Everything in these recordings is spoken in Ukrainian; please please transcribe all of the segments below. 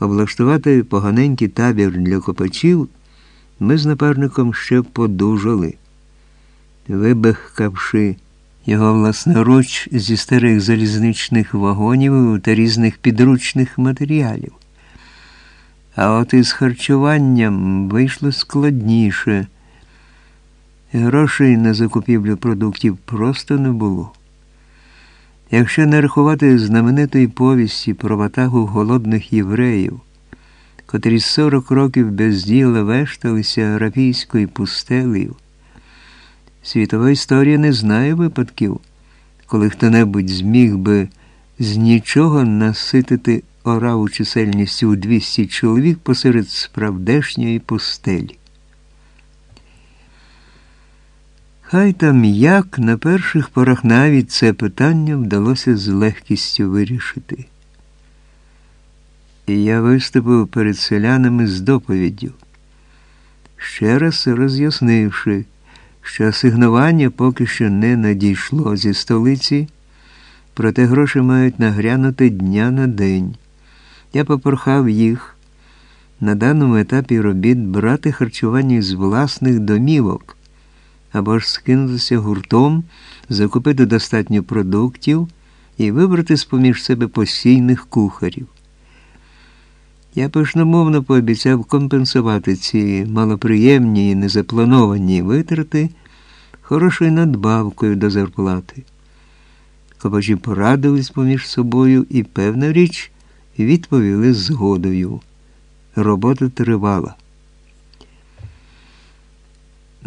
облаштувати поганенький табір для копачів, ми з напарником ще подужали, вибехкавши його власноруч зі старих залізничних вагонів та різних підручних матеріалів. А от із харчуванням вийшло складніше. Грошей на закупівлю продуктів просто не було. Якщо не рахувати знаменитої повісті про ватагу голодних євреїв, котрі 40 років без діла вешталися арабійською пустелею, світова історія не знає випадків, коли хто-небудь зміг би з нічого наситити ораву чисельністю у 200 чоловік посеред справдешньої пустелі. Хай там як на перших порах навіть це питання вдалося з легкістю вирішити. І я виступив перед селянами з доповіддю, ще раз роз'яснивши, що асигнування поки що не надійшло зі столиці, проте гроші мають нагрянути дня на день. Я попрохав їх на даному етапі робіт брати харчування з власних домівок або ж скинутися гуртом, закупити достатньо продуктів і вибрати з поміж себе постійних кухарів. Я пишномовно пообіцяв компенсувати ці малоприємні і незаплановані витрати хорошою надбавкою до зарплати. Копачі порадились поміж собою і, певна річ, відповіли згодою. Робота тривала.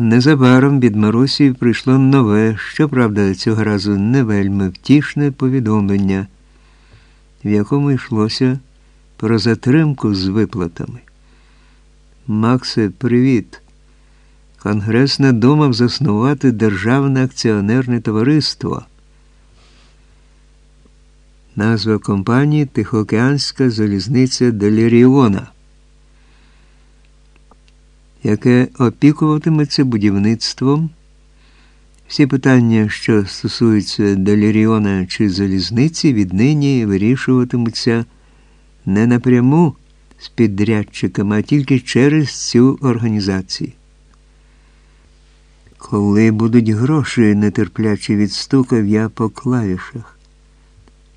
Незабаром від Марусі прийшло нове, щоправда, цього разу не вельми втішне повідомлення, в якому йшлося про затримку з виплатами. Максе, привіт. Конгрес надумав заснувати Державне акціонерне товариство. Назва компанії Тихоокеанська залізниця Деліріона яке опікуватиметься будівництвом. Всі питання, що стосуються Даліріона чи залізниці, віднині вирішуватимуться не напряму з підрядчиками, а тільки через цю організацію. Коли будуть гроші, нетерпляче відстукав я по клавішах.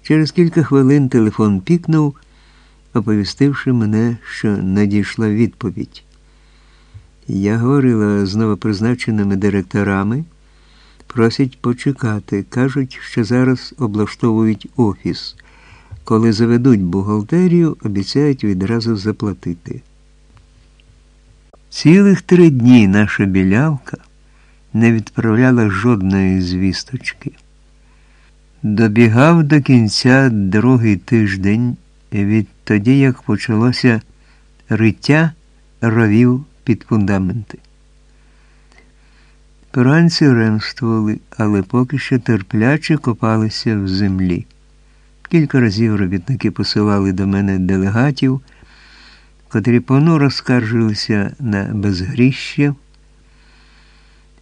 Через кілька хвилин телефон пікнув, оповістивши мене, що надійшла відповідь. Я говорила з новопризначеними директорами, просять почекати. Кажуть, що зараз облаштовують офіс. Коли заведуть бухгалтерію, обіцяють відразу заплатити. Цілих три дні наша білявка не відправляла жодної звісточки. Добігав до кінця другий тиждень відтоді, як почалося риття ровів під фундаменти. Поранці ремствували, але поки що терпляче копалися в землі. Кілька разів робітники посилали до мене делегатів, котрі понуро скаржилися на безгріща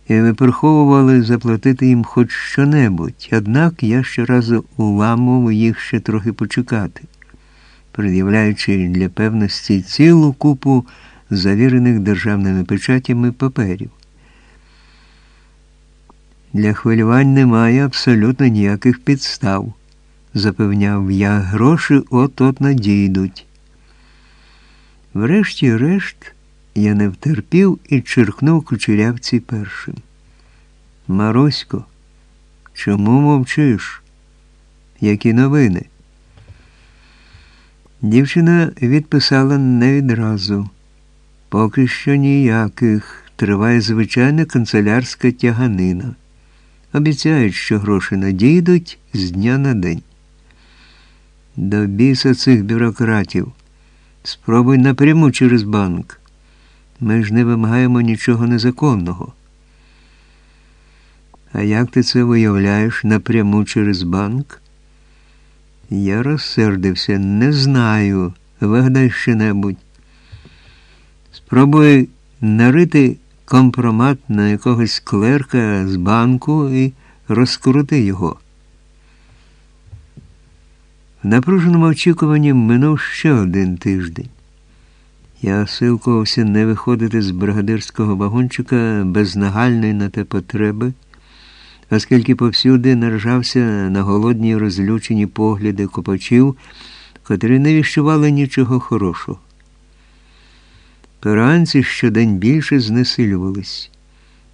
і виприховували заплатити їм хоч що-небудь, однак я щоразу уламував їх ще трохи почекати, пред'являючи для певності цілу купу завірених державними печатями паперів. Для хвилювань немає абсолютно ніяких підстав, запевняв я, гроші от-от надійдуть. Врешті-решт я не втерпів і черкнув кучерявці першим. Марусько, чому мовчиш? Які новини? Дівчина відписала не відразу. Поки що ніяких. Триває звичайна канцелярська тяганина. Обіцяють, що гроші надійдуть з дня на день. До біса цих бюрократів. Спробуй напряму через банк. Ми ж не вимагаємо нічого незаконного. А як ти це виявляєш напряму через банк? Я розсердився, не знаю. Вигадай що небудь. Спробуй нарити компромат на якогось клерка з банку і розкрути його. В напруженому очікуванні минув ще один тиждень. Я силкувався не виходити з бригадирського вагончика без нагальної на те потреби, оскільки повсюди наражався на голодні розлючені погляди копачів, котрі не віщували нічого хорошого. Перуанці щодень більше знесилювались,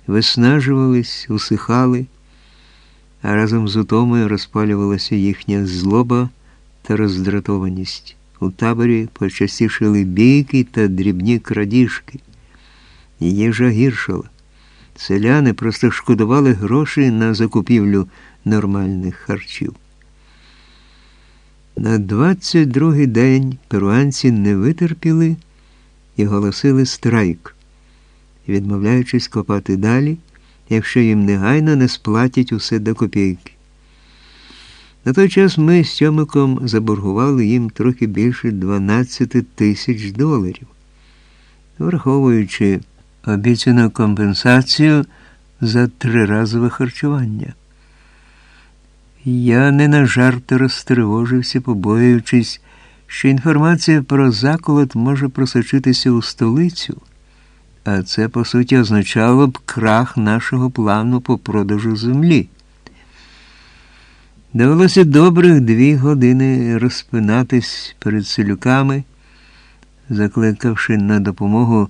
виснажувались, усихали, а разом з утомою розпалювалася їхня злоба та роздратованість. У таборі почастішили бійки та дрібні крадіжки. Їжа гіршала. Селяни просто шкодували гроші на закупівлю нормальних харчів. На 22-й день перуанці не витерпіли і голосили страйк, відмовляючись копати далі, якщо їм негайно не сплатять усе до копійки. На той час ми з Тьомиком заборгували їм трохи більше 12 тисяч доларів, враховуючи обіцяну компенсацію за триразове харчування. Я не на жарт розтривожився, побоюючись, що інформація про заколот може просочитися у столицю, а це, по суті, означало б крах нашого плану по продажу землі. Довелося добрих дві години розпинатись перед селюками, закликавши на допомогу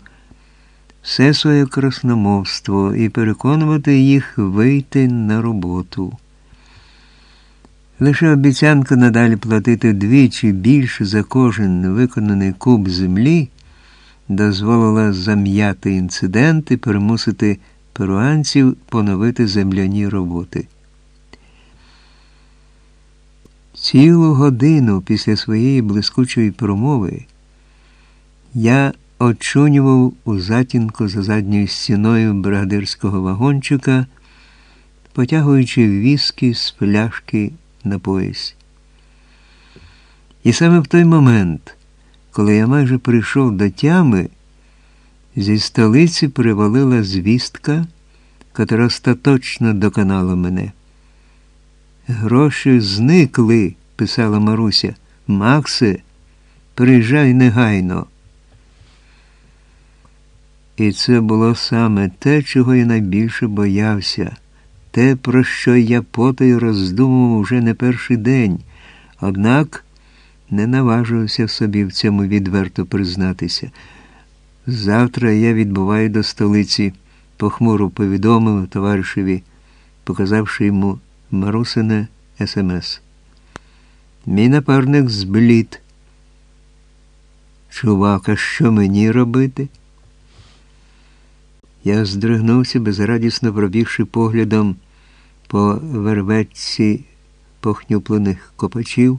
все своє красномовство і переконувати їх вийти на роботу. Лише обіцянка надалі платити двічі більше за кожен виконаний куб землі дозволила зам'яти інцидент і примусити перуанців поновити земляні роботи. Цілу годину після своєї блискучої промови я очунював у затінку за задньою стіною бригадирського вагончика, потягуючи віскі з пляшки на пояс. І саме в той момент, коли я майже прийшов до тями, зі столиці привалила звістка, котра остаточно доконала мене. Гроші зникли, писала Маруся. Максе, приїжджай негайно. І це було саме те, чого я найбільше боявся, те, про що я потою роздумував уже не перший день, однак не наважувався собі в цьому відверто признатися. Завтра я відбуваю до столиці, похмуро повідомив товаришеві, показавши йому Марусине СМС. Мій напарник зблід. Чувака, що мені робити? Я здригнувся, безрадісно пробігши поглядом по верветці похнюплених копачів,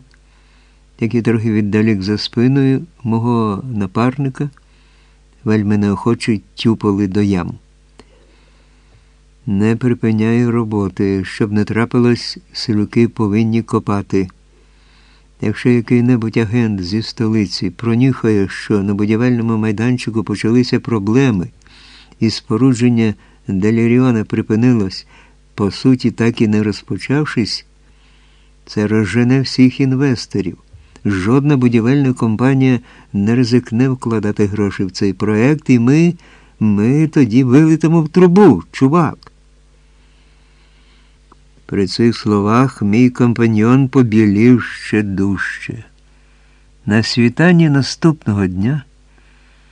які трохи віддалік за спиною мого напарника, вельми неохоче тюпали до ям. Не припиняй роботи, щоб не трапилось, селюки повинні копати. Якщо який-небудь агент зі столиці пронюхає, що на будівельному майданчику почалися проблеми, і спорудження Деліріона припинилось, по суті, так і не розпочавшись, це розжене всіх інвесторів. Жодна будівельна компанія не ризикне вкладати гроші в цей проект, і ми, ми тоді вилетимо в трубу, чувак. При цих словах мій компаньон побілів ще дужче. На світанні наступного дня